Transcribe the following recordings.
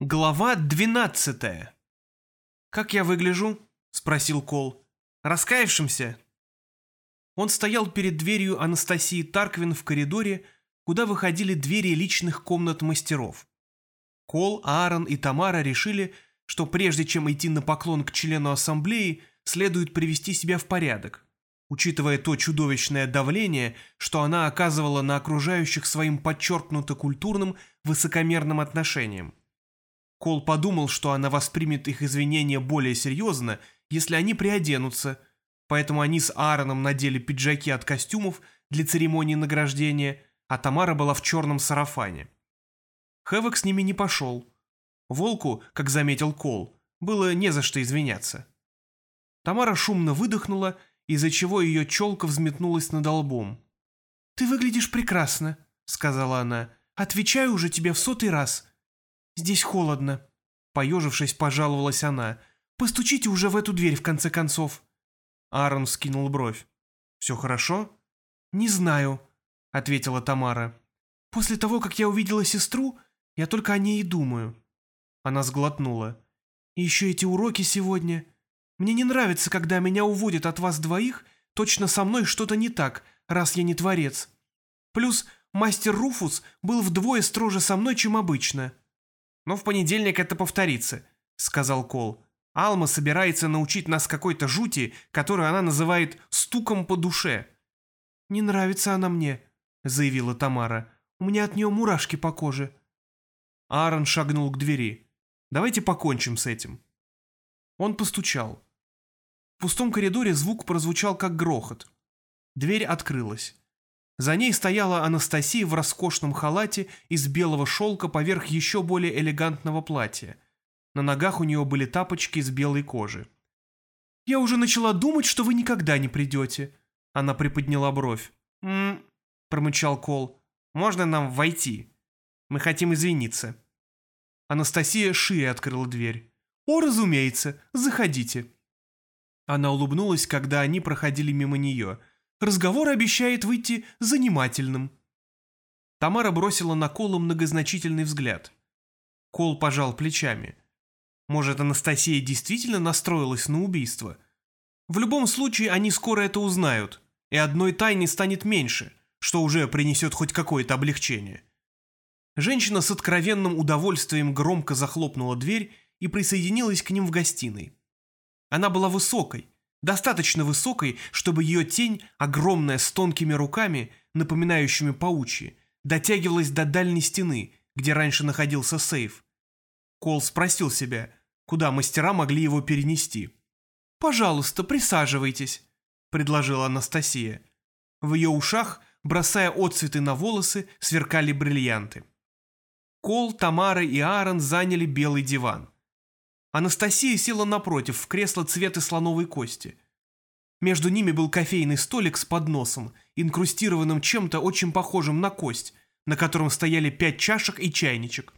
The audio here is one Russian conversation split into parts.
Глава двенадцатая. «Как я выгляжу?» — спросил Кол. «Раскаявшимся?» Он стоял перед дверью Анастасии Тарквин в коридоре, куда выходили двери личных комнат мастеров. Кол, Аарон и Тамара решили, что прежде чем идти на поклон к члену ассамблеи, следует привести себя в порядок, учитывая то чудовищное давление, что она оказывала на окружающих своим подчеркнуто культурным, высокомерным отношением. Кол подумал, что она воспримет их извинения более серьезно, если они приоденутся, поэтому они с Аароном надели пиджаки от костюмов для церемонии награждения, а Тамара была в черном сарафане. Хэвок с ними не пошел. Волку, как заметил Кол, было не за что извиняться. Тамара шумно выдохнула, из-за чего ее челка взметнулась над лбом. «Ты выглядишь прекрасно», — сказала она. «Отвечаю уже тебе в сотый раз. «Здесь холодно», — поежившись, пожаловалась она. «Постучите уже в эту дверь, в конце концов». Аарон скинул бровь. «Все хорошо?» «Не знаю», — ответила Тамара. «После того, как я увидела сестру, я только о ней и думаю». Она сглотнула. «И еще эти уроки сегодня. Мне не нравится, когда меня уводят от вас двоих, точно со мной что-то не так, раз я не творец. Плюс мастер Руфус был вдвое строже со мной, чем обычно». «Но в понедельник это повторится», — сказал Кол. «Алма собирается научить нас какой-то жути, которую она называет «стуком по душе». «Не нравится она мне», — заявила Тамара. «У меня от нее мурашки по коже». Аарон шагнул к двери. «Давайте покончим с этим». Он постучал. В пустом коридоре звук прозвучал как грохот. Дверь открылась. За ней стояла Анастасия в роскошном халате из белого шелка поверх еще более элегантного платья. На ногах у нее были тапочки из белой кожи. «Я уже начала думать, что вы никогда не придете». Она приподняла бровь. «М-м-м», промычал Кол. «Можно нам войти? Мы хотим извиниться». Анастасия шире открыла дверь. «О, разумеется, заходите». Она улыбнулась, когда они проходили мимо нее – Разговор обещает выйти занимательным». Тамара бросила на Кола многозначительный взгляд. Кол пожал плечами. Может, Анастасия действительно настроилась на убийство? В любом случае, они скоро это узнают, и одной тайны станет меньше, что уже принесет хоть какое-то облегчение. Женщина с откровенным удовольствием громко захлопнула дверь и присоединилась к ним в гостиной. Она была высокой, Достаточно высокой, чтобы ее тень, огромная с тонкими руками, напоминающими паучьи, дотягивалась до дальней стены, где раньше находился сейф. Кол спросил себя, куда мастера могли его перенести. «Пожалуйста, присаживайтесь», — предложила Анастасия. В ее ушах, бросая отцветы на волосы, сверкали бриллианты. Кол, Тамара и Аарон заняли белый диван. Анастасия села напротив, в кресло цвета слоновой кости. Между ними был кофейный столик с подносом, инкрустированным чем-то очень похожим на кость, на котором стояли пять чашек и чайничек.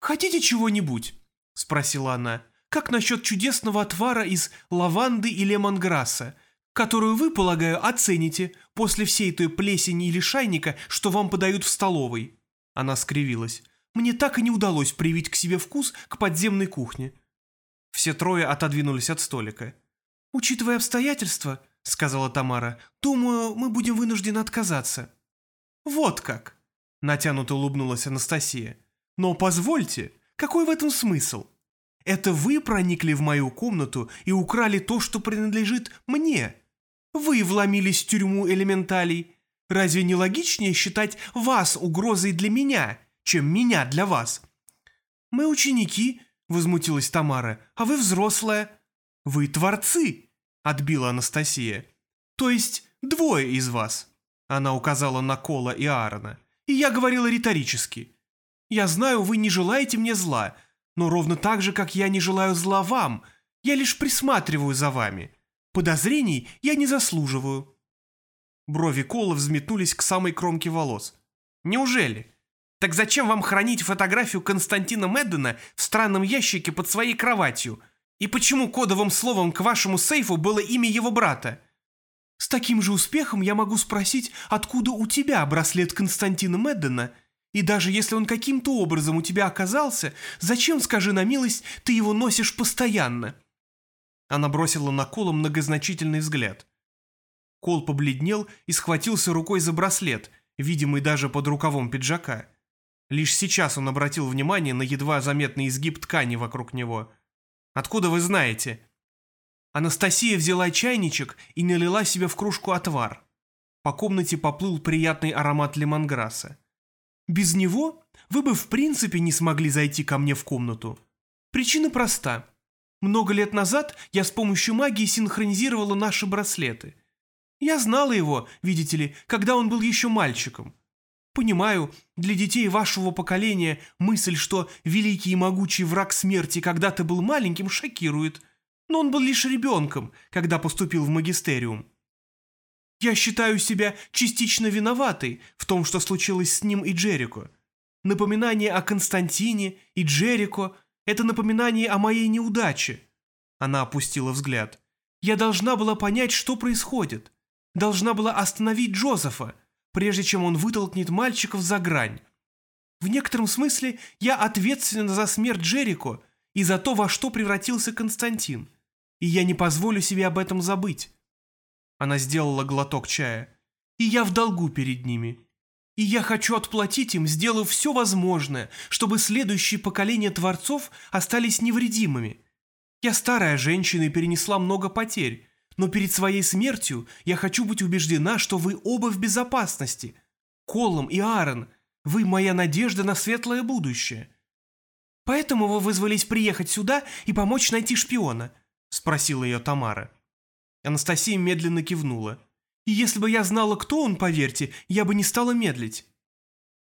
«Хотите чего-нибудь?» – спросила она. «Как насчет чудесного отвара из лаванды и лемонграсса, которую вы, полагаю, оцените после всей той плесени или шайника, что вам подают в столовой?» Она скривилась. «Мне так и не удалось привить к себе вкус к подземной кухне. Все трое отодвинулись от столика. «Учитывая обстоятельства», — сказала Тамара, — «думаю, мы будем вынуждены отказаться». «Вот как!» — натянуто улыбнулась Анастасия. «Но позвольте, какой в этом смысл? Это вы проникли в мою комнату и украли то, что принадлежит мне. Вы вломились в тюрьму элементалей. Разве не логичнее считать вас угрозой для меня, чем меня для вас? Мы ученики, возмутилась Тамара. «А вы взрослая». «Вы творцы», — отбила Анастасия. «То есть двое из вас», — она указала на Кола и Аарона. «И я говорила риторически. Я знаю, вы не желаете мне зла, но ровно так же, как я не желаю зла вам, я лишь присматриваю за вами. Подозрений я не заслуживаю». Брови Кола взметнулись к самой кромке волос. «Неужели? Так зачем вам хранить фотографию Константина Меддена в странном ящике под своей кроватью? И почему кодовым словом к вашему сейфу было имя его брата? С таким же успехом я могу спросить, откуда у тебя браслет Константина Меддена, И даже если он каким-то образом у тебя оказался, зачем, скажи на милость, ты его носишь постоянно?» Она бросила на Кола многозначительный взгляд. Кол побледнел и схватился рукой за браслет, видимый даже под рукавом пиджака. Лишь сейчас он обратил внимание на едва заметный изгиб ткани вокруг него. «Откуда вы знаете?» Анастасия взяла чайничек и налила себе в кружку отвар. По комнате поплыл приятный аромат лемонграсса. «Без него вы бы в принципе не смогли зайти ко мне в комнату. Причина проста. Много лет назад я с помощью магии синхронизировала наши браслеты. Я знала его, видите ли, когда он был еще мальчиком. Понимаю, для детей вашего поколения мысль, что великий и могучий враг смерти когда-то был маленьким, шокирует. Но он был лишь ребенком, когда поступил в магистериум. Я считаю себя частично виноватой в том, что случилось с ним и Джерико. Напоминание о Константине и Джерико – это напоминание о моей неудаче. Она опустила взгляд. Я должна была понять, что происходит. Должна была остановить Джозефа, прежде чем он вытолкнет мальчиков за грань. В некотором смысле я ответственна за смерть Джерико и за то, во что превратился Константин. И я не позволю себе об этом забыть. Она сделала глоток чая. И я в долгу перед ними. И я хочу отплатить им, сделав все возможное, чтобы следующие поколения творцов остались невредимыми. Я старая женщина и перенесла много потерь, но перед своей смертью я хочу быть убеждена, что вы оба в безопасности. Колом и Аарон, вы моя надежда на светлое будущее. Поэтому вы вызвались приехать сюда и помочь найти шпиона, спросила ее Тамара. Анастасия медленно кивнула. «И если бы я знала, кто он, поверьте, я бы не стала медлить».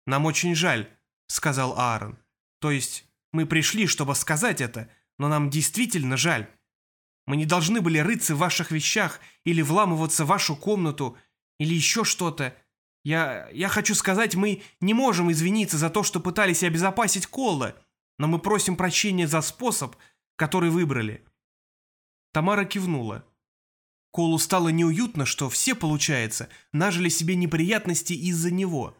«Нам очень жаль», — сказал Аарон. «То есть мы пришли, чтобы сказать это, но нам действительно жаль. Мы не должны были рыться в ваших вещах или вламываться в вашу комнату или еще что-то. Я, я хочу сказать, мы не можем извиниться за то, что пытались обезопасить Колла, но мы просим прощения за способ, который выбрали». Тамара кивнула. Колу стало неуютно, что все, получается, нажили себе неприятности из-за него.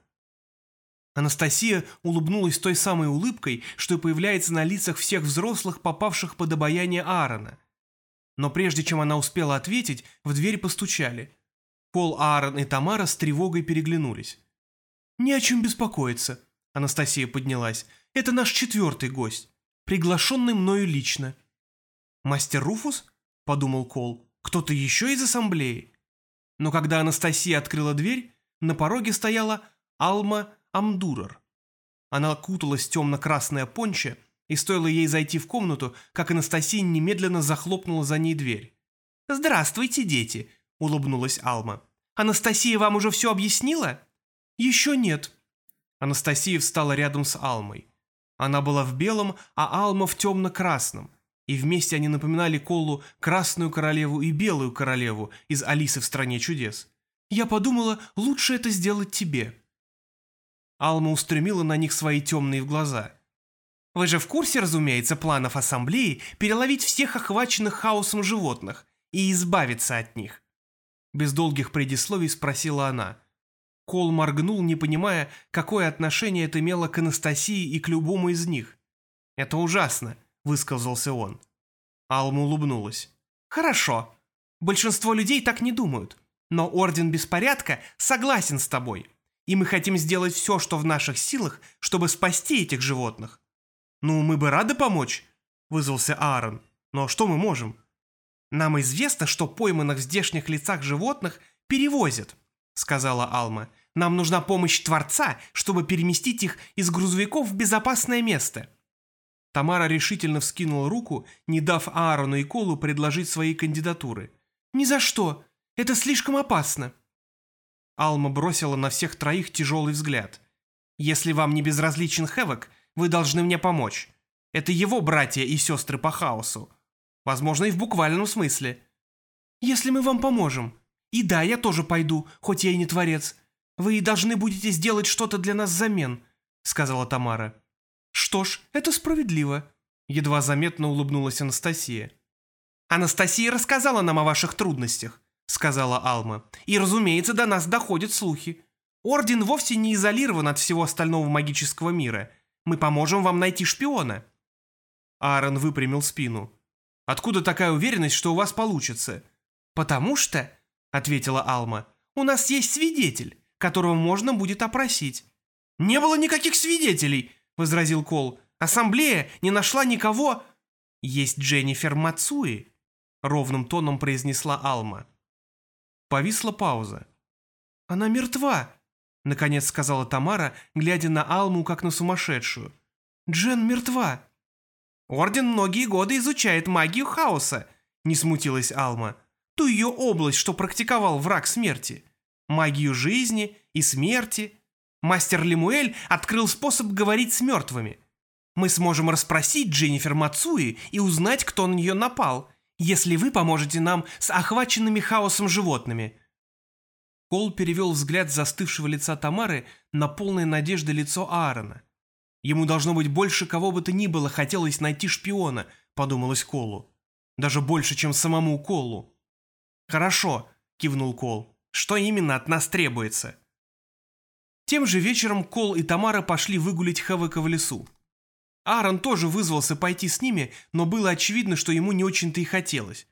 Анастасия улыбнулась той самой улыбкой, что появляется на лицах всех взрослых, попавших под обаяние Аарона. Но прежде чем она успела ответить, в дверь постучали. Пол, Аарон и Тамара с тревогой переглянулись. «Не о чем беспокоиться», — Анастасия поднялась. «Это наш четвертый гость, приглашенный мною лично». «Мастер Руфус?» — подумал Кол. Кто-то еще из ассамблеи? Но когда Анастасия открыла дверь, на пороге стояла Алма Амдурар. Она окуталась в темно-красное понче, и стоило ей зайти в комнату, как Анастасия немедленно захлопнула за ней дверь. «Здравствуйте, дети!» — улыбнулась Алма. «Анастасия вам уже все объяснила?» «Еще нет». Анастасия встала рядом с Алмой. Она была в белом, а Алма в темно-красном и вместе они напоминали Колу Красную Королеву и Белую Королеву из «Алисы в стране чудес». «Я подумала, лучше это сделать тебе». Алма устремила на них свои темные глаза. «Вы же в курсе, разумеется, планов Ассамблеи переловить всех охваченных хаосом животных и избавиться от них?» Без долгих предисловий спросила она. Кол моргнул, не понимая, какое отношение это имело к Анастасии и к любому из них. «Это ужасно», высказался он. Алма улыбнулась. «Хорошо. Большинство людей так не думают. Но Орден Беспорядка согласен с тобой. И мы хотим сделать все, что в наших силах, чтобы спасти этих животных». «Ну, мы бы рады помочь», — вызвался Аарон. «Но что мы можем?» «Нам известно, что пойманных в здешних лицах животных перевозят», — сказала Алма. «Нам нужна помощь Творца, чтобы переместить их из грузовиков в безопасное место». Тамара решительно вскинула руку, не дав Аарону и Колу предложить свои кандидатуры. «Ни за что! Это слишком опасно!» Алма бросила на всех троих тяжелый взгляд. «Если вам не безразличен Хэвок, вы должны мне помочь. Это его братья и сестры по хаосу. Возможно, и в буквальном смысле. Если мы вам поможем. И да, я тоже пойду, хоть я и не творец. Вы должны будете сделать что-то для нас взамен», — сказала Тамара. «Что ж, это справедливо», — едва заметно улыбнулась Анастасия. «Анастасия рассказала нам о ваших трудностях», — сказала Алма. «И, разумеется, до нас доходят слухи. Орден вовсе не изолирован от всего остального магического мира. Мы поможем вам найти шпиона». Аарон выпрямил спину. «Откуда такая уверенность, что у вас получится?» «Потому что», — ответила Алма, — «у нас есть свидетель, которого можно будет опросить». «Не было никаких свидетелей», — возразил Кол. «Ассамблея не нашла никого...» «Есть Дженнифер Мацуи», — ровным тоном произнесла Алма. Повисла пауза. «Она мертва», — наконец сказала Тамара, глядя на Алму как на сумасшедшую. «Джен мертва». «Орден многие годы изучает магию хаоса», — не смутилась Алма. «Ту ее область, что практиковал враг смерти. Магию жизни и смерти. Мастер Лемуэль открыл способ говорить с мертвыми. Мы сможем расспросить Дженнифер Мацуи и узнать, кто на нее напал, если вы поможете нам с охваченными хаосом животными». Кол перевел взгляд застывшего лица Тамары на полное надежды лицо Аарона. Ему должно быть больше кого бы то ни было хотелось найти шпиона, подумалось Колу. Даже больше, чем самому Колу. «Хорошо», — кивнул Кол. «Что именно от нас требуется?» Тем же вечером Кол и Тамара пошли выгулить Хэвека в лесу. Аарон тоже вызвался пойти с ними, но было очевидно, что ему не очень-то и хотелось.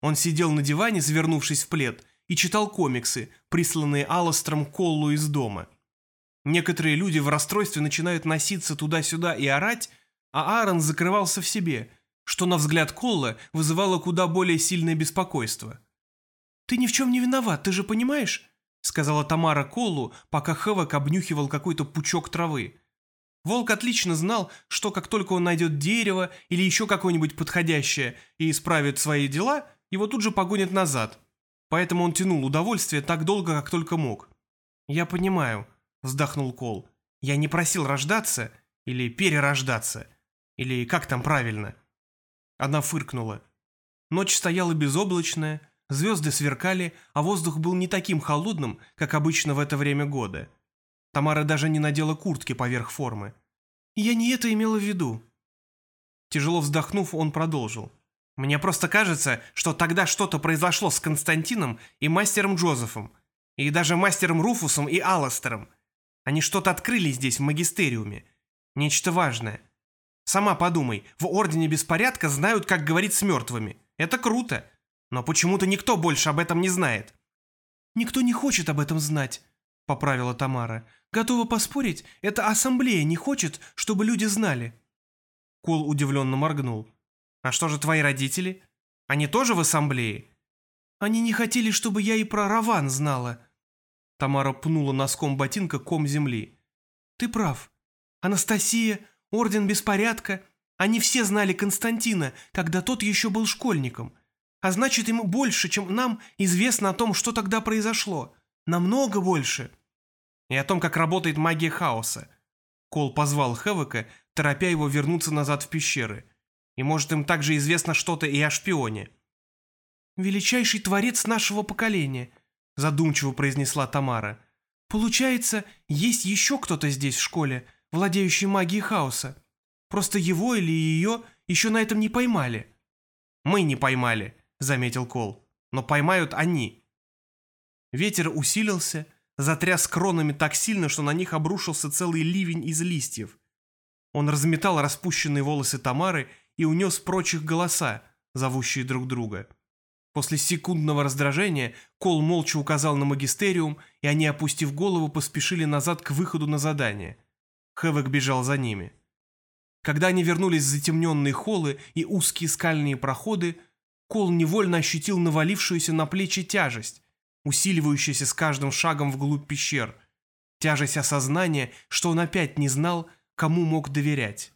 Он сидел на диване, завернувшись в плед, и читал комиксы, присланные Алластером Коллу из дома. Некоторые люди в расстройстве начинают носиться туда-сюда и орать, а Аарон закрывался в себе, что на взгляд Колла вызывало куда более сильное беспокойство. «Ты ни в чем не виноват, ты же понимаешь?» сказала Тамара Колу, пока Хэвок обнюхивал какой-то пучок травы. Волк отлично знал, что как только он найдет дерево или еще какое-нибудь подходящее и исправит свои дела, его тут же погонят назад. Поэтому он тянул удовольствие так долго, как только мог. «Я понимаю», — вздохнул Кол. «Я не просил рождаться или перерождаться, или как там правильно?» Она фыркнула. Ночь стояла безоблачная, звезды сверкали, а воздух был не таким холодным, как обычно в это время года. Тамара даже не надела куртки поверх формы. «Я не это имела в виду». Тяжело вздохнув, он продолжил. «Мне просто кажется, что тогда что-то произошло с Константином и мастером Джозефом, и даже мастером Руфусом и Алластером. Они что-то открыли здесь, в магистериуме. Нечто важное. Сама подумай, в Ордене Беспорядка знают, как говорить с мертвыми. Это круто. Но почему-то никто больше об этом не знает». «Никто не хочет об этом знать», — поправила Тамара. Готова поспорить, эта ассамблея не хочет, чтобы люди знали». Кол удивленно моргнул. «А что же твои родители? Они тоже в ассамблее?» «Они не хотели, чтобы я и про Раван знала». Тамара пнула носком ботинка ком земли. «Ты прав. Анастасия, Орден Беспорядка, они все знали Константина, когда тот еще был школьником. А значит, ему больше, чем нам, известно о том, что тогда произошло. Намного больше» и о том, как работает магия хаоса. Кол позвал Хэвока, торопя его вернуться назад в пещеры. И может им также известно что-то и о шпионе. «Величайший творец нашего поколения», — задумчиво произнесла Тамара. «Получается, есть еще кто-то здесь в школе, владеющий магией хаоса. Просто его или ее еще на этом не поймали». «Мы не поймали», — заметил Кол. «Но поймают они». Ветер усилился, затряс кронами так сильно, что на них обрушился целый ливень из листьев. Он разметал распущенные волосы Тамары и унес прочих голоса, зовущие друг друга. После секундного раздражения Кол молча указал на магистериум, и они, опустив голову, поспешили назад к выходу на задание. Хэвок бежал за ними. Когда они вернулись в затемненные холлы и узкие скальные проходы, Кол невольно ощутил навалившуюся на плечи тяжесть, усиливающаяся с каждым шагом вглубь пещер, тяжесть осознания, что он опять не знал, кому мог доверять.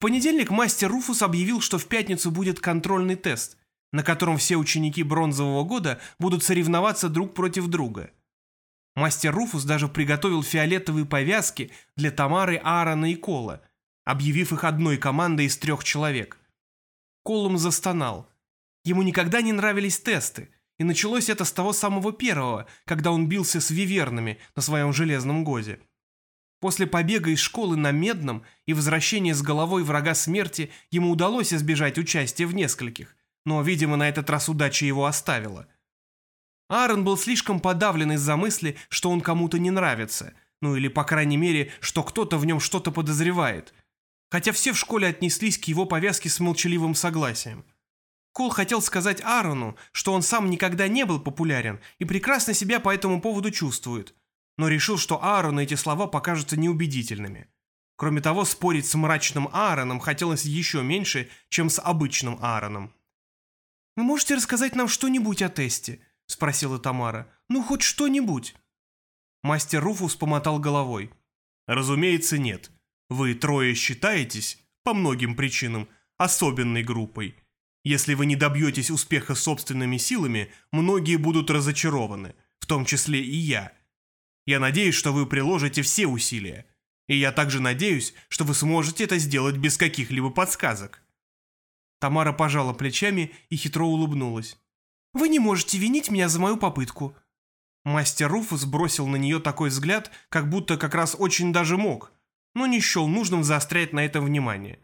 Понедельник мастер Руфус объявил, что в пятницу будет контрольный тест, на котором все ученики бронзового года будут соревноваться друг против друга. Мастер Руфус даже приготовил фиолетовые повязки для Тамары, Аарона и Кола, объявив их одной командой из трех человек. Колум застонал. Ему никогда не нравились тесты, и началось это с того самого первого, когда он бился с вивернами на своем железном гозе. После побега из школы на Медном и возвращения с головой врага смерти ему удалось избежать участия в нескольких, но, видимо, на этот раз удача его оставила. Аарон был слишком подавлен из-за мысли, что он кому-то не нравится, ну или, по крайней мере, что кто-то в нем что-то подозревает. Хотя все в школе отнеслись к его повязке с молчаливым согласием. Кол хотел сказать Аарону, что он сам никогда не был популярен и прекрасно себя по этому поводу чувствует, но решил, что Аарону эти слова покажутся неубедительными. Кроме того, спорить с мрачным Аароном хотелось еще меньше, чем с обычным Аароном. «Вы можете рассказать нам что-нибудь о тесте?» – спросила Тамара. «Ну, хоть что-нибудь». Мастер Руфус помотал головой. «Разумеется, нет. Вы трое считаетесь, по многим причинам, особенной группой. Если вы не добьетесь успеха собственными силами, многие будут разочарованы, в том числе и я. Я надеюсь, что вы приложите все усилия. И я также надеюсь, что вы сможете это сделать без каких-либо подсказок». Тамара пожала плечами и хитро улыбнулась. «Вы не можете винить меня за мою попытку». Мастер Руфус бросил на нее такой взгляд, как будто как раз очень даже мог, но не счел нужным заострять на это внимание.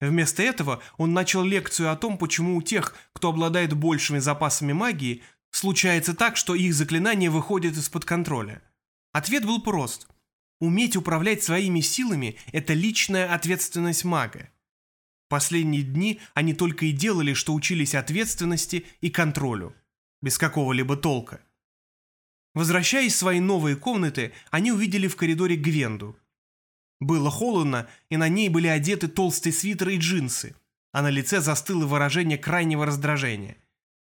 Вместо этого он начал лекцию о том, почему у тех, кто обладает большими запасами магии, случается так, что их заклинания выходят из-под контроля. Ответ был прост. Уметь управлять своими силами – это личная ответственность мага. Последние дни они только и делали, что учились ответственности и контролю. Без какого-либо толка. Возвращаясь в свои новые комнаты, они увидели в коридоре Гвенду. Было холодно, и на ней были одеты толстый свитер и джинсы, а на лице застыло выражение крайнего раздражения.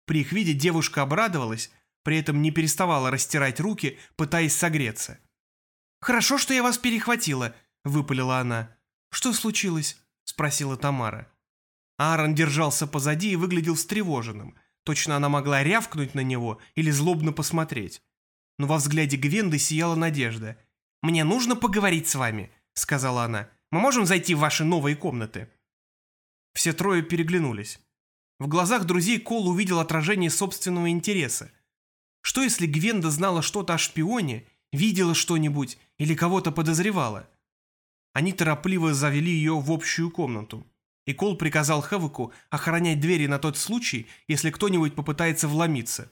При их виде девушка обрадовалась, при этом не переставала растирать руки, пытаясь согреться. «Хорошо, что я вас перехватила», — выпалила она. «Что случилось?» — спросила Тамара. Аарон держался позади и выглядел встревоженным. Точно она могла рявкнуть на него или злобно посмотреть. Но во взгляде Гвенды сияла надежда. «Мне нужно поговорить с вами», — сказала она. «Мы можем зайти в ваши новые комнаты?» Все трое переглянулись. В глазах друзей Кол увидел отражение собственного интереса. Что если Гвенда знала что-то о шпионе, видела что-нибудь или кого-то подозревала? Они торопливо завели ее в общую комнату. И Кол приказал Хэвоку охранять двери на тот случай, если кто-нибудь попытается вломиться.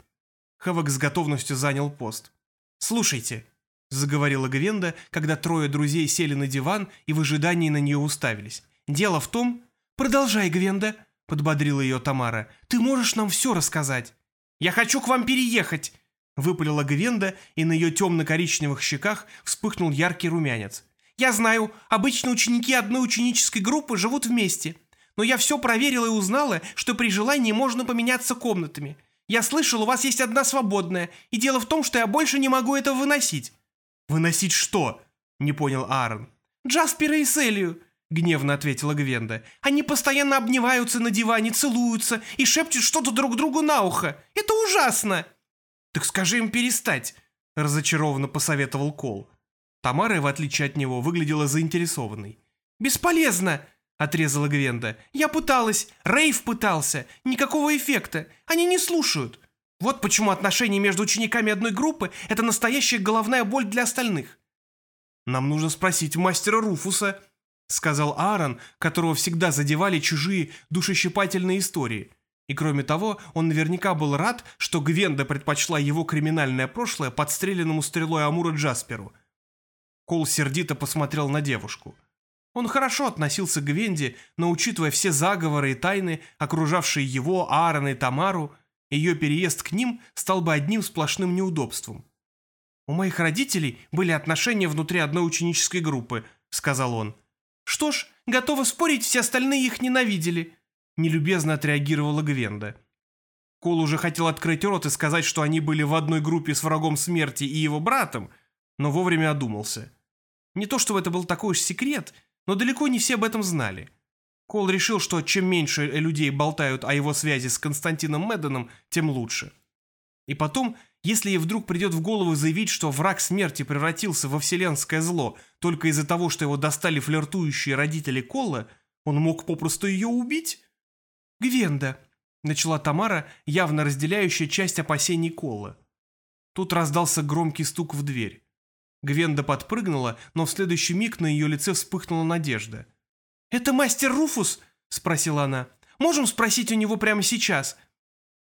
Хэвок с готовностью занял пост. «Слушайте», — заговорила Гвенда, когда трое друзей сели на диван и в ожидании на нее уставились. «Дело в том...» «Продолжай, Гвенда», — подбодрила ее Тамара. «Ты можешь нам все рассказать». «Я хочу к вам переехать», — выпалила Гвенда, и на ее темно-коричневых щеках вспыхнул яркий румянец. Я знаю, обычно ученики одной ученической группы живут вместе. Но я все проверила и узнала, что при желании можно поменяться комнатами. Я слышал, у вас есть одна свободная, и дело в том, что я больше не могу этого выносить». «Выносить что?» – не понял Аарон. «Джаспера и Селию», – гневно ответила Гвенда. «Они постоянно обнимаются на диване, целуются и шепчут что-то друг другу на ухо. Это ужасно!» «Так скажи им перестать», – разочарованно посоветовал Кол. Тамара, в отличие от него, выглядела заинтересованной. «Бесполезно!» – отрезала Гвенда. «Я пыталась, Рейв пытался. Никакого эффекта. Они не слушают. Вот почему отношения между учениками одной группы – это настоящая головная боль для остальных». «Нам нужно спросить мастера Руфуса», – сказал Аарон, которого всегда задевали чужие душещипательные истории. И кроме того, он наверняка был рад, что Гвенда предпочла его криминальное прошлое подстреленному стрелой Амура Джасперу – Кол сердито посмотрел на девушку. Он хорошо относился к Венди, но учитывая все заговоры и тайны, окружавшие его, Аарона и Тамару, ее переезд к ним стал бы одним сплошным неудобством. «У моих родителей были отношения внутри одной ученической группы», — сказал он. «Что ж, готовы спорить, все остальные их ненавидели», — нелюбезно отреагировала Гвенда. Кол уже хотел открыть рот и сказать, что они были в одной группе с врагом смерти и его братом, но вовремя одумался. Не то чтобы это был такой уж секрет, но далеко не все об этом знали. Кол решил, что чем меньше людей болтают о его связи с Константином Медденом, тем лучше. И потом, если ей вдруг придет в голову заявить, что враг смерти превратился во вселенское зло только из-за того, что его достали флиртующие родители Колла, он мог попросту ее убить? «Гвенда», — начала Тамара, явно разделяющая часть опасений Колла. Тут раздался громкий стук в дверь. Гвенда подпрыгнула, но в следующий миг на ее лице вспыхнула надежда. «Это мастер Руфус?» – спросила она. «Можем спросить у него прямо сейчас?»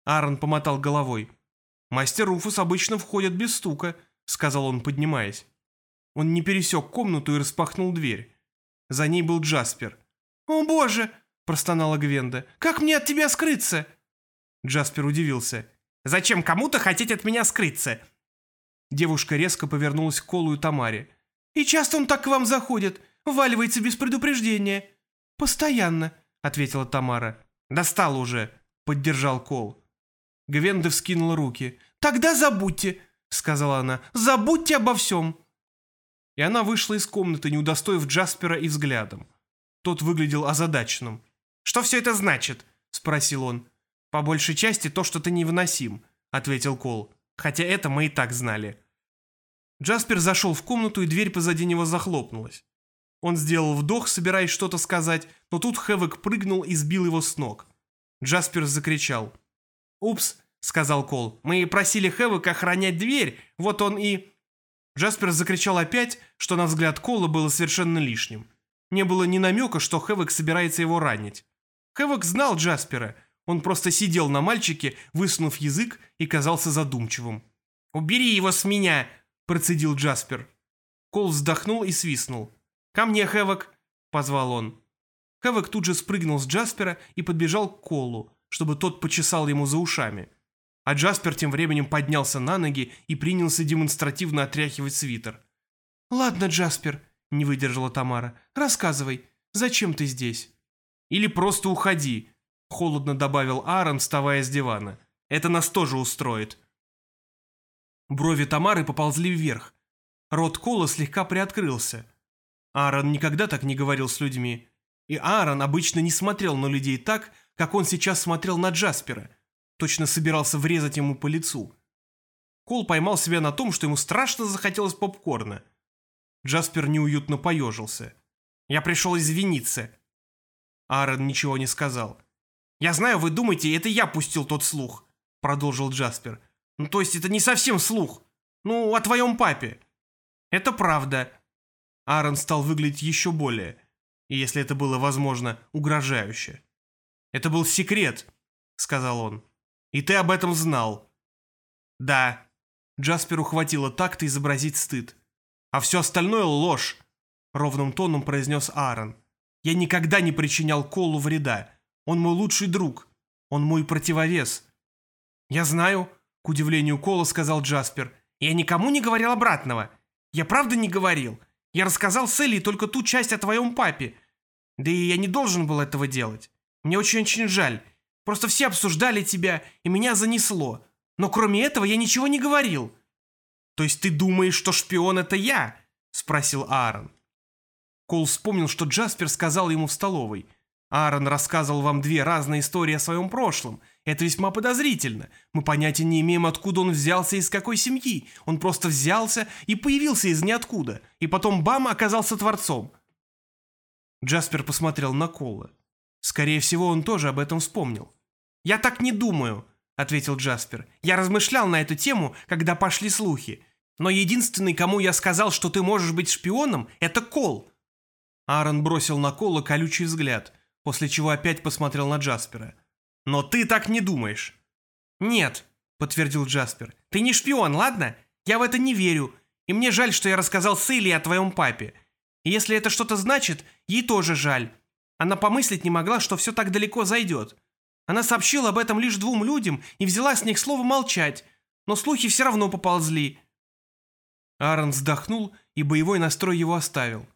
Аарон помотал головой. «Мастер Руфус обычно входит без стука», — сказал он, поднимаясь. Он не пересек комнату и распахнул дверь. За ней был Джаспер. «О боже!» — простонала Гвенда. «Как мне от тебя скрыться?» Джаспер удивился. «Зачем кому-то хотеть от меня скрыться?» Девушка резко повернулась к Колу и Тамаре. «И часто он так к вам заходит, валивается без предупреждения». «Постоянно», — ответила Тамара. «Достал уже», — поддержал Кол. Гвенда вскинула руки. «Тогда забудьте», — сказала она. «Забудьте обо всем». И она вышла из комнаты, не удостоив Джаспера и взглядом. Тот выглядел озадаченным. «Что все это значит?» — спросил он. «По большей части то, что ты невыносим», — ответил Кол. «Хотя это мы и так знали». Джаспер зашел в комнату, и дверь позади него захлопнулась. Он сделал вдох, собираясь что-то сказать, но тут Хэвок прыгнул и сбил его с ног. Джаспер закричал. «Упс», — сказал Кол, — «мы просили Хэвока охранять дверь, вот он и...» Джаспер закричал опять, что на взгляд Кола было совершенно лишним. Не было ни намека, что Хэвок собирается его ранить. Хэвок знал Джаспера, он просто сидел на мальчике, высунув язык и казался задумчивым. «Убери его с меня!» – процедил Джаспер. Кол вздохнул и свистнул. «Ко мне, Хэвок!» – позвал он. Хэвок тут же спрыгнул с Джаспера и подбежал к Колу, чтобы тот почесал ему за ушами. А Джаспер тем временем поднялся на ноги и принялся демонстративно отряхивать свитер. «Ладно, Джаспер», — не выдержала Тамара, — «рассказывай, зачем ты здесь?» «Или просто уходи», — холодно добавил Аарон, вставая с дивана. «Это нас тоже устроит». Брови Тамары поползли вверх. Рот Кола слегка приоткрылся. Аарон никогда так не говорил с людьми. И Аарон обычно не смотрел на людей так, как он сейчас смотрел на Джаспера, Точно собирался врезать ему по лицу. Кол поймал себя на том, что ему страшно захотелось попкорна. Джаспер неуютно поежился. «Я пришел извиниться». Аарон ничего не сказал. «Я знаю, вы думаете, это я пустил тот слух», — продолжил Джаспер. «Ну, то есть это не совсем слух. Ну, о твоем папе». «Это правда». Аарон стал выглядеть еще более, и если это было возможно, угрожающе. «Это был секрет», — сказал он. И ты об этом знал?» «Да». Джасперу хватило так-то изобразить стыд. «А все остальное ложь», — ровным тоном произнес Аарон. «Я никогда не причинял Колу вреда. Он мой лучший друг. Он мой противовес». «Я знаю», — к удивлению Кола сказал Джаспер. «Я никому не говорил обратного. Я правда не говорил. Я рассказал Селли только ту часть о твоем папе. Да и я не должен был этого делать. Мне очень-очень жаль. Просто все обсуждали тебя, и меня занесло. Но кроме этого я ничего не говорил». «То есть ты думаешь, что шпион — это я?» — спросил Аарон. Кол вспомнил, что Джаспер сказал ему в столовой. «Аарон рассказывал вам две разные истории о своем прошлом. Это весьма подозрительно. Мы понятия не имеем, откуда он взялся и из какой семьи. Он просто взялся и появился из ниоткуда. И потом бам оказался творцом». Джаспер посмотрел на Кола. Скорее всего, он тоже об этом вспомнил. «Я так не думаю», — ответил Джаспер. «Я размышлял на эту тему, когда пошли слухи. Но единственный, кому я сказал, что ты можешь быть шпионом, это Кол». Аарон бросил на Кола колючий взгляд, после чего опять посмотрел на Джаспера. «Но ты так не думаешь». «Нет», — подтвердил Джаспер. «Ты не шпион, ладно? Я в это не верю. И мне жаль, что я рассказал Сейли о твоем папе. И если это что-то значит, ей тоже жаль. Она помыслить не могла, что все так далеко зайдет. Она сообщила об этом лишь двум людям и взяла с них слово молчать, но слухи все равно поползли. Аарон вздохнул, и боевой настрой его оставил.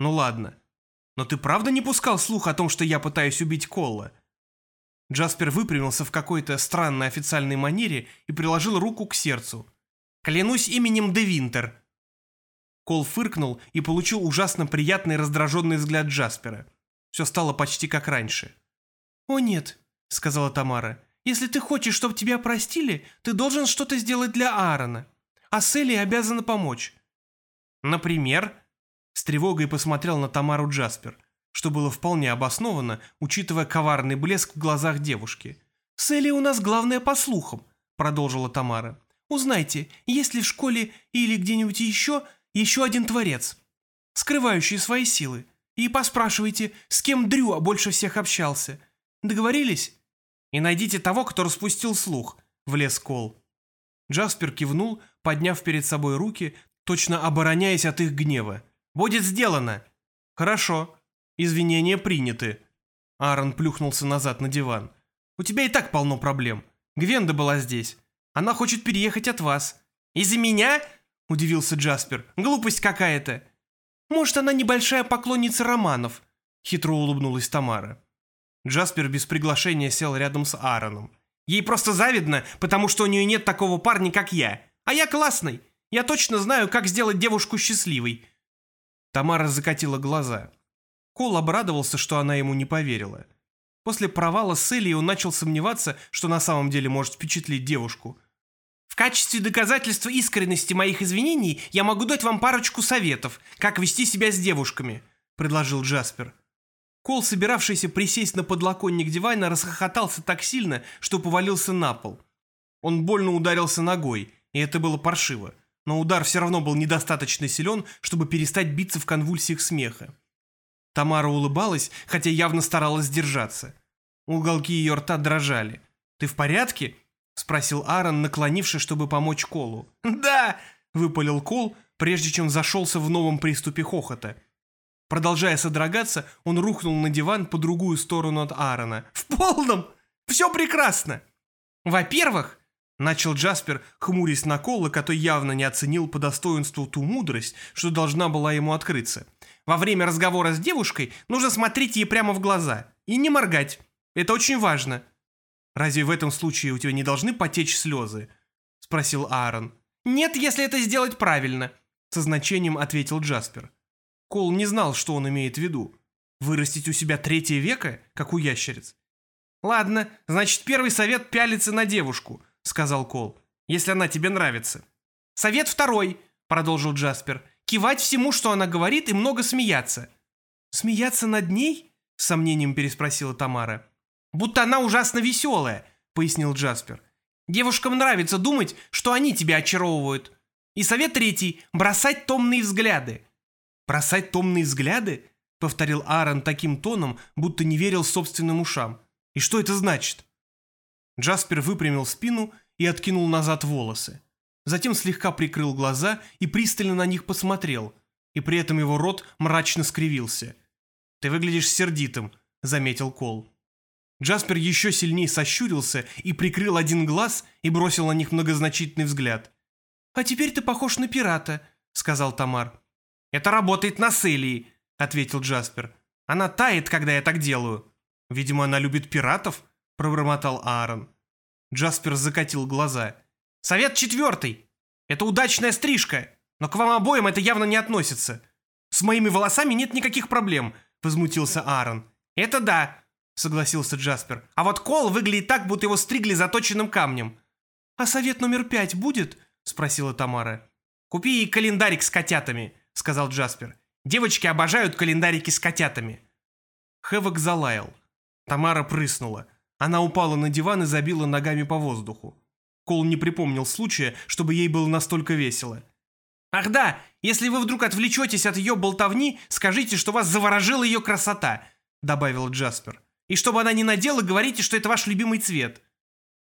«Ну ладно. Но ты правда не пускал слух о том, что я пытаюсь убить Колла?» Джаспер выпрямился в какой-то странной официальной манере и приложил руку к сердцу. «Клянусь именем Де Винтер!» Кол фыркнул и получил ужасно приятный раздраженный взгляд Джаспера. Все стало почти как раньше. «О нет», — сказала Тамара, — «если ты хочешь, чтобы тебя простили, ты должен что-то сделать для Аарона. А Селли обязана помочь». «Например?» С тревогой посмотрел на Тамару Джаспер, что было вполне обоснованно, учитывая коварный блеск в глазах девушки. «Селли у нас главная по слухам», — продолжила Тамара. «Узнайте, есть ли в школе или где-нибудь еще еще один творец, скрывающий свои силы. И поспрашивайте, с кем Дрю больше всех общался. Договорились? И найдите того, кто распустил слух, влез Кол. Джаспер кивнул, подняв перед собой руки, точно обороняясь от их гнева. «Будет сделано!» «Хорошо. Извинения приняты». Аарон плюхнулся назад на диван. «У тебя и так полно проблем. Гвенда была здесь. Она хочет переехать от вас». «Из-за меня?» – удивился Джаспер. «Глупость какая-то». «Может, она небольшая поклонница романов», – хитро улыбнулась Тамара. Джаспер без приглашения сел рядом с Аароном. «Ей просто завидно, потому что у нее нет такого парня, как я. А я классный. Я точно знаю, как сделать девушку счастливой». Тамара закатила глаза. Кол обрадовался, что она ему не поверила. После провала с Элли он начал сомневаться, что на самом деле может впечатлить девушку. «В качестве доказательства искренности моих извинений я могу дать вам парочку советов, как вести себя с девушками», — предложил Джаспер. Кол, собиравшийся присесть на подлоконник дивана, расхохотался так сильно, что повалился на пол. Он больно ударился ногой, и это было паршиво, но удар все равно был недостаточно силен, чтобы перестать биться в конвульсиях смеха. Тамара улыбалась, хотя явно старалась сдержаться. Уголки ее рта дрожали. «Ты в порядке?» — спросил Аарон, наклонившись, чтобы помочь Колу. «Да!» — выпалил Кол, прежде чем зашелся в новом приступе хохота. Продолжая содрогаться, он рухнул на диван по другую сторону от Аарона. «В полном! Все прекрасно!» «Во-первых, Начал Джаспер, хмурясь на Колла, который явно не оценил по достоинству ту мудрость, что должна была ему открыться. Во время разговора с девушкой нужно смотреть ей прямо в глаза и не моргать. Это очень важно. «Разве в этом случае у тебя не должны потечь слезы?» — спросил Аарон. «Нет, если это сделать правильно», — со значением ответил Джаспер. Кол не знал, что он имеет в виду. Вырастить у себя третье века, как у ящериц? «Ладно, значит, первый совет пялиться на девушку», — сказал Кол, — «если она тебе нравится». «Совет второй», — продолжил Джаспер, Кивать всему, что она говорит, и много смеяться». «Смеяться над ней?» — с сомнением переспросила Тамара. «Будто она ужасно веселая», — пояснил Джаспер. «Девушкам нравится думать, что они тебя очаровывают. И совет третий — бросать томные взгляды». «Бросать томные взгляды?» — повторил Аарон таким тоном, будто не верил собственным ушам. «И что это значит?» Джаспер выпрямил спину и откинул назад волосы затем слегка прикрыл глаза и пристально на них посмотрел, и при этом его рот мрачно скривился. «Ты выглядишь сердитым», — заметил Кол. Джаспер еще сильнее сощурился и прикрыл один глаз и бросил на них многозначительный взгляд. «А теперь ты похож на пирата», — сказал Тамар. «Это работает на Селии», — ответил Джаспер. «Она тает, когда я так делаю». «Видимо, она любит пиратов», — пробормотал Аарон. Джаспер закатил глаза. Совет четвертый. Это удачная стрижка, но к вам обоим это явно не относится. С моими волосами нет никаких проблем, возмутился Аарон. Это да, согласился Джаспер. А вот Кол выглядит так, будто его стригли заточенным камнем. А совет номер пять будет? спросила Тамара. Купи ей календарик с котятами, сказал Джаспер. Девочки обожают календарики с котятами. Хэвок залаял. Тамара прыснула. Она упала на диван и забила ногами по воздуху. Кол не припомнил случая, чтобы ей было настолько весело. «Ах да, если вы вдруг отвлечетесь от ее болтовни, скажите, что вас заворожила ее красота», — добавил Джаспер. «И чтобы она не надела, говорите, что это ваш любимый цвет».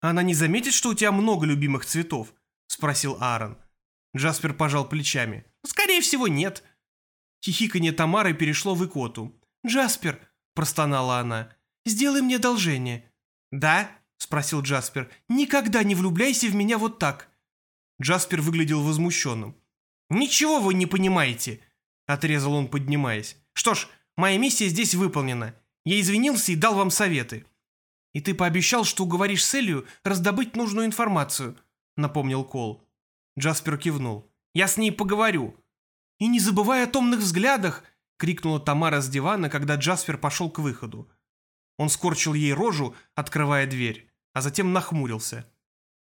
«Она не заметит, что у тебя много любимых цветов?» — спросил Аарон. Джаспер пожал плечами. «Скорее всего, нет». Хихиканье Тамары перешло в икоту. «Джаспер», — простонала она, — «сделай мне одолжение». «Да?» — спросил Джаспер. «Никогда не влюбляйся в меня вот так». Джаспер выглядел возмущенным. «Ничего вы не понимаете», — отрезал он, поднимаясь. «Что ж, моя миссия здесь выполнена. Я извинился и дал вам советы». «И ты пообещал, что уговоришь Селию раздобыть нужную информацию», — напомнил Кол. Джаспер кивнул. «Я с ней поговорю». «И не забывай о томных взглядах!» — крикнула Тамара с дивана, когда Джаспер пошел к выходу. Он скорчил ей рожу, открывая дверь, а затем нахмурился.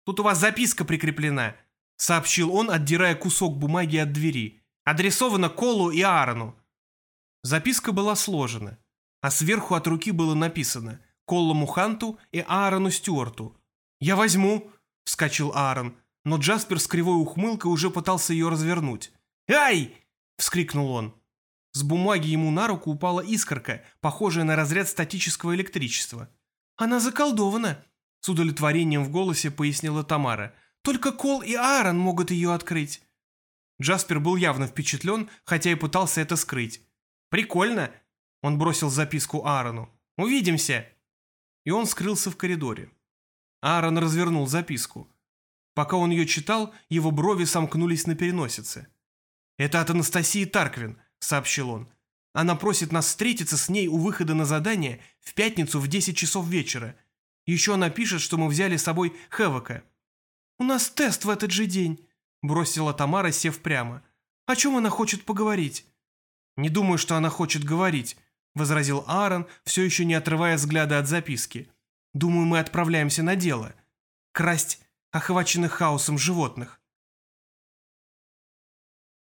«Тут у вас записка прикреплена», — сообщил он, отдирая кусок бумаги от двери. «Адресована Колу и Аарону». Записка была сложена, а сверху от руки было написано «Коллому Ханту и Аарону Стюарту». «Я возьму», — вскочил Аарон, но Джаспер с кривой ухмылкой уже пытался ее развернуть. «Ай!» — вскрикнул он. С бумаги ему на руку упала искорка, похожая на разряд статического электричества. «Она заколдована», — с удовлетворением в голосе пояснила Тамара. Только Кол и Аарон могут ее открыть». Джаспер был явно впечатлен, хотя и пытался это скрыть. «Прикольно!» — он бросил записку Аарону. «Увидимся!» И он скрылся в коридоре. Аарон развернул записку. Пока он ее читал, его брови сомкнулись на переносице. «Это от Анастасии Тарквин», — сообщил он. «Она просит нас встретиться с ней у выхода на задание в пятницу в 10 часов вечера. Еще она пишет, что мы взяли с собой Хевока». «У нас тест в этот же день», — бросила Тамара, сев прямо. «О чем она хочет поговорить?» «Не думаю, что она хочет говорить», — возразил Аарон, все еще не отрывая взгляда от записки. «Думаю, мы отправляемся на дело. Красть охваченных хаосом животных.